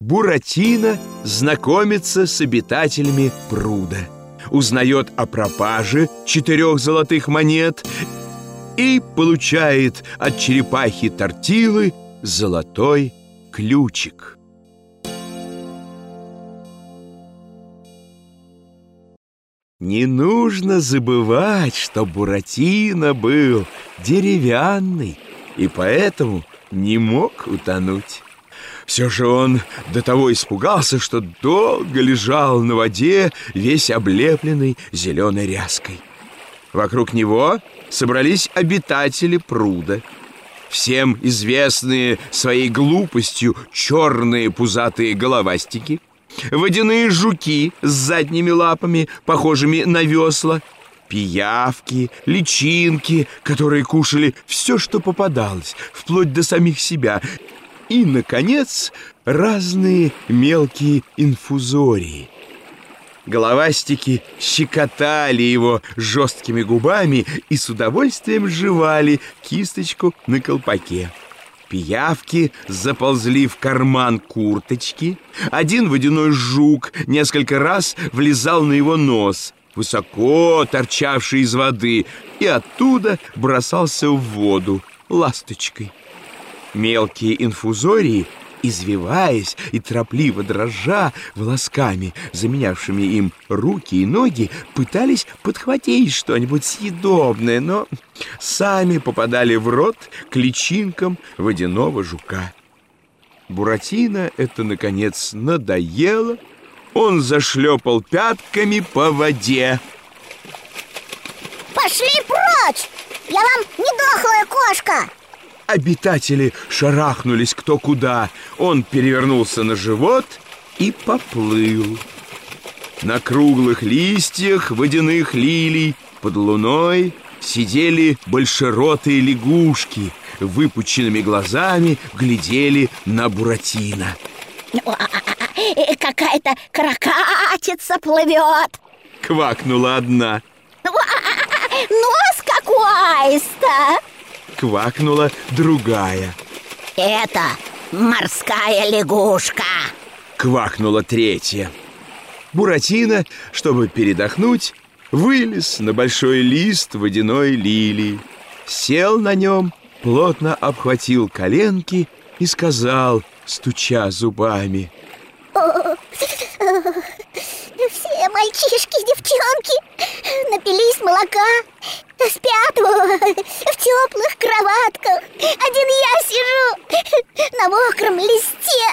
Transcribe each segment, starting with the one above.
Буратино знакомится с обитателями пруда, узнает о пропаже четырех золотых монет и получает от черепахи Тортилы золотой ключик. Не нужно забывать, что Буратино был деревянный и поэтому не мог утонуть. Все же он до того испугался, что долго лежал на воде, весь облепленный зеленой ряской. Вокруг него собрались обитатели пруда. Всем известные своей глупостью черные пузатые головастики, водяные жуки с задними лапами, похожими на весла, пиявки, личинки, которые кушали все, что попадалось, вплоть до самих себя, и, наконец, разные мелкие инфузории. Головастики щекотали его жесткими губами и с удовольствием жевали кисточку на колпаке. Пиявки заползли в карман курточки. Один водяной жук несколько раз влезал на его нос, высоко торчавший из воды, и оттуда бросался в воду ласточкой. Мелкие инфузории, извиваясь и торопливо дрожа волосками, заменявшими им руки и ноги, пытались подхватить что-нибудь съедобное, но сами попадали в рот к личинкам водяного жука. Буратино это, наконец, надоело. Он зашлепал пятками по воде. Пошли прочь! Я вам не дохлая кошка! Обитатели шарахнулись кто куда. Он перевернулся на живот и поплыл. На круглых листьях водяных лилий под луной сидели большеротые лягушки, выпученными глазами глядели на Буратино. Какая-то крокатица плывет Квакнула одна Нос как у аиста Квакнула другая. Это морская лягушка. Квакнула третья. Буратино, чтобы передохнуть, вылез на большой лист водяной лилии Сел на нем, плотно обхватил коленки и сказал, стуча зубами. Все мальчишки девчонки напились молока Спят в теплых кроватках. Один я сижу на мокром листе.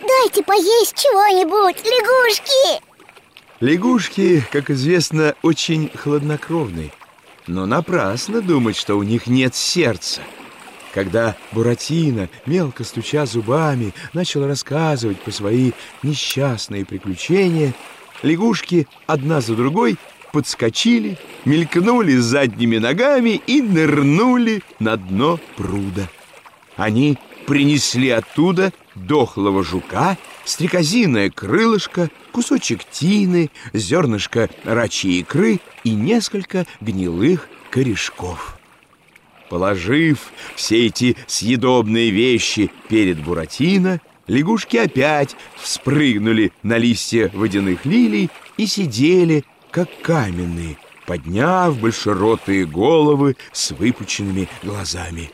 Дайте поесть чего-нибудь, лягушки. Лягушки, как известно, очень хладнокровны Но напрасно думать, что у них нет сердца. Когда Буратино, мелко стуча зубами, начал рассказывать про свои несчастные приключения, лягушки одна за другой подскочили, мелькнули задними ногами и нырнули на дно пруда. Они принесли оттуда дохлого жука, стрекозиное крылышко, кусочек тины, зернышко рачьей икры и несколько гнилых корешков. Положив все эти съедобные вещи перед Буратино, лягушки опять вспрыгнули на листья водяных лилий и сидели, как каменные, подняв большеротые головы с выпученными глазами.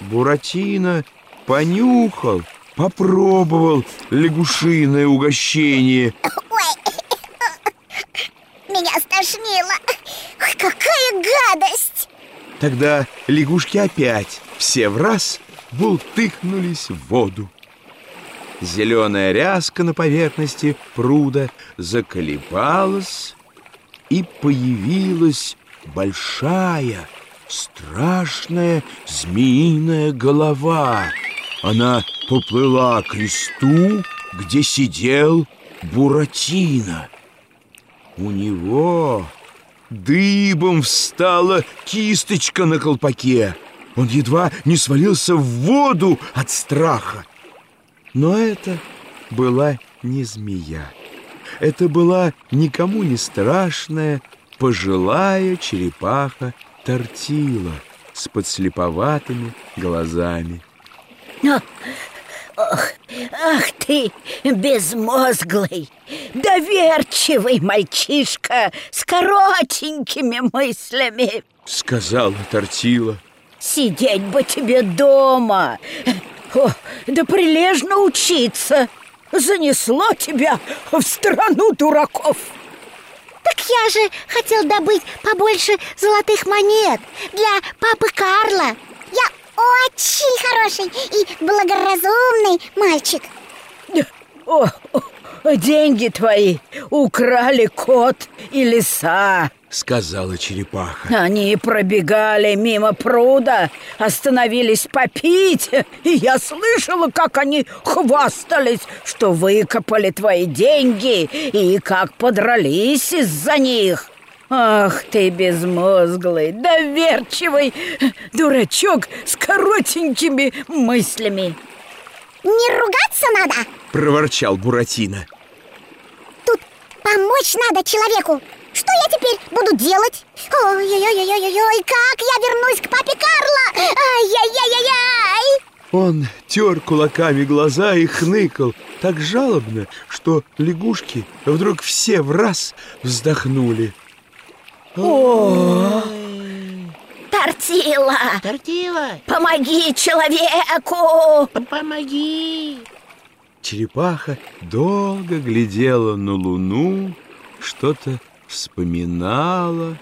Буратино понюхал, попробовал лягушиное угощение. Ой, меня стошнило. Ой, какая гадость! Тогда лягушки опять все в раз бултыхнулись в воду. Зеленая ряска на поверхности пруда заколебалась, и появилась большая, страшная змеиная голова. Она поплыла к листу, где сидел Буратино. У него Дыбом встала кисточка на колпаке. Он едва не свалился в воду от страха. Но это была не змея. Это была никому не страшная пожилая черепаха Тортила с подслеповатыми глазами. Ох, Ах ты, безмозглый, доверчивый мальчишка с коротенькими мыслями Сказала Тортила Сидеть бы тебе дома О, Да прилежно учиться. Занесло тебя в страну дураков. Так я же хотел добыть побольше золотых монет Для папы Карла. Я очень хороший и благоразумный мальчик. О, деньги твои украли кот и лиса Сказала черепаха. Они пробегали мимо пруда, остановились попить И я слышала, как они хвастались, что выкопали твои деньги И как подрались из-за них. Ах ты безмозглый, доверчивый дурачок с коротенькими мыслями. Не ругаться надо! Проворчал Буратино. Тут помочь надо человеку Что я теперь буду делать? Ой-ой-ой-ой-ой, как я вернусь к папе Карло? Ай-яй-яй-яй-яй Он тер кулаками глаза и хныкал так жалобно, что лягушки вдруг все в раз вздохнули О, Тортила, Тортила, помоги человеку! помоги! Черепаха долго глядела на луну, что-то вспоминала.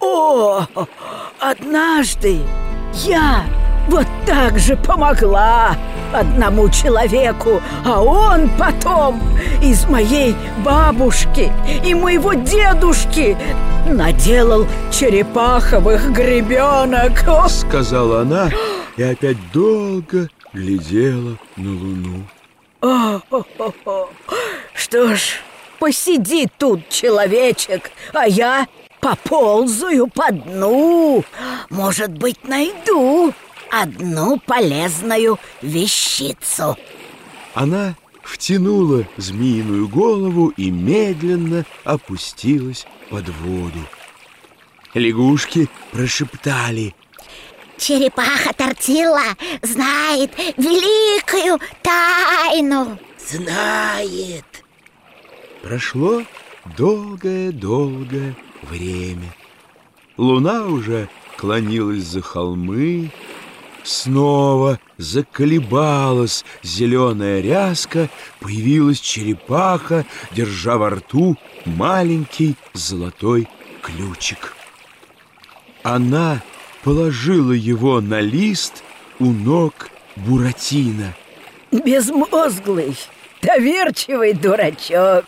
О, однажды я вот так же помогла одному человеку, а он потом из моей бабушки и моего дедушки наделал черепаховых гребенок. О, Сказала она и опять долго глядела на луну. О-хо-хо-хо. Что ж, посиди тут, человечек, а я поползаю по дну. Может быть, найду одну полезную вещицу. Она втянула змеиную голову и медленно опустилась под воду. Лягушки прошептали Черепаха Тортила знает великую тайну Знает! Прошло долгое-долгое время. Луна уже клонилась за холмы, снова заколебалась зеленая ряска, появилась черепаха, держа во рту маленький золотой ключик. Она положила его на лист у ног Буратино. Безмозглый, доверчивый дурачок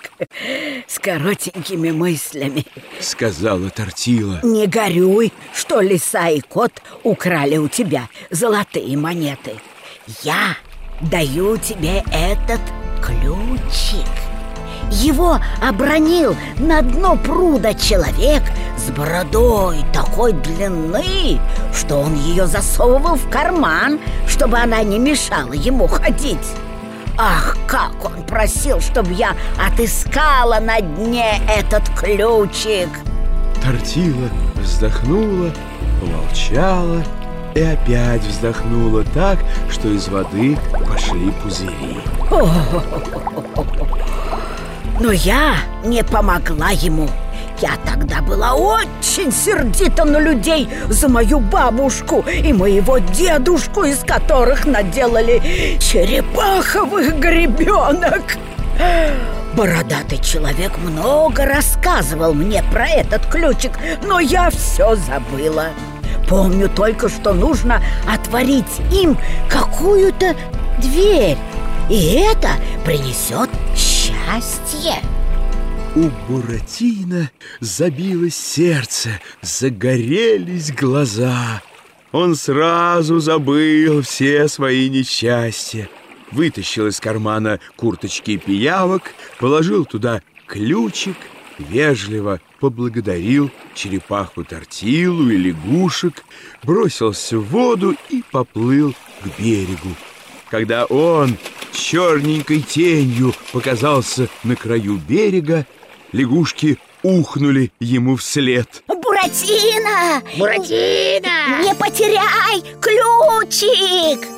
с коротенькими мыслями. Сказала Тортила. Не горюй, что лиса и кот украли у тебя золотые монеты. Я даю тебе этот ключик. Его обронил на дно пруда человек с бородой такой длины, что он ее засовывал в карман, чтобы она не мешала ему ходить. Ах, как он просил, чтобы я отыскала на дне этот ключик! Тортила вздохнула, помолчала и опять вздохнула так, что из воды пошли пузыри. Но я не помогла ему. Я тогда была очень сердита на людей за мою бабушку и моего дедушку, из которых наделали черепаховых гребенок. Бородатый человек много рассказывал мне про этот ключик, но я все забыла. Помню только, что нужно отворить им какую-то дверь, и это принесет счастье. У Буратино забилось сердце, загорелись глаза. Он сразу забыл все свои несчастья. Вытащил из кармана курточки пиявок, положил туда ключик, вежливо поблагодарил черепаху Тортилу и лягушек, бросился в воду и поплыл к берегу. Когда он черненькой тенью показался на краю берега, лягушки ухнули ему вслед. Буратино! Буратино! Не потеряй ключик!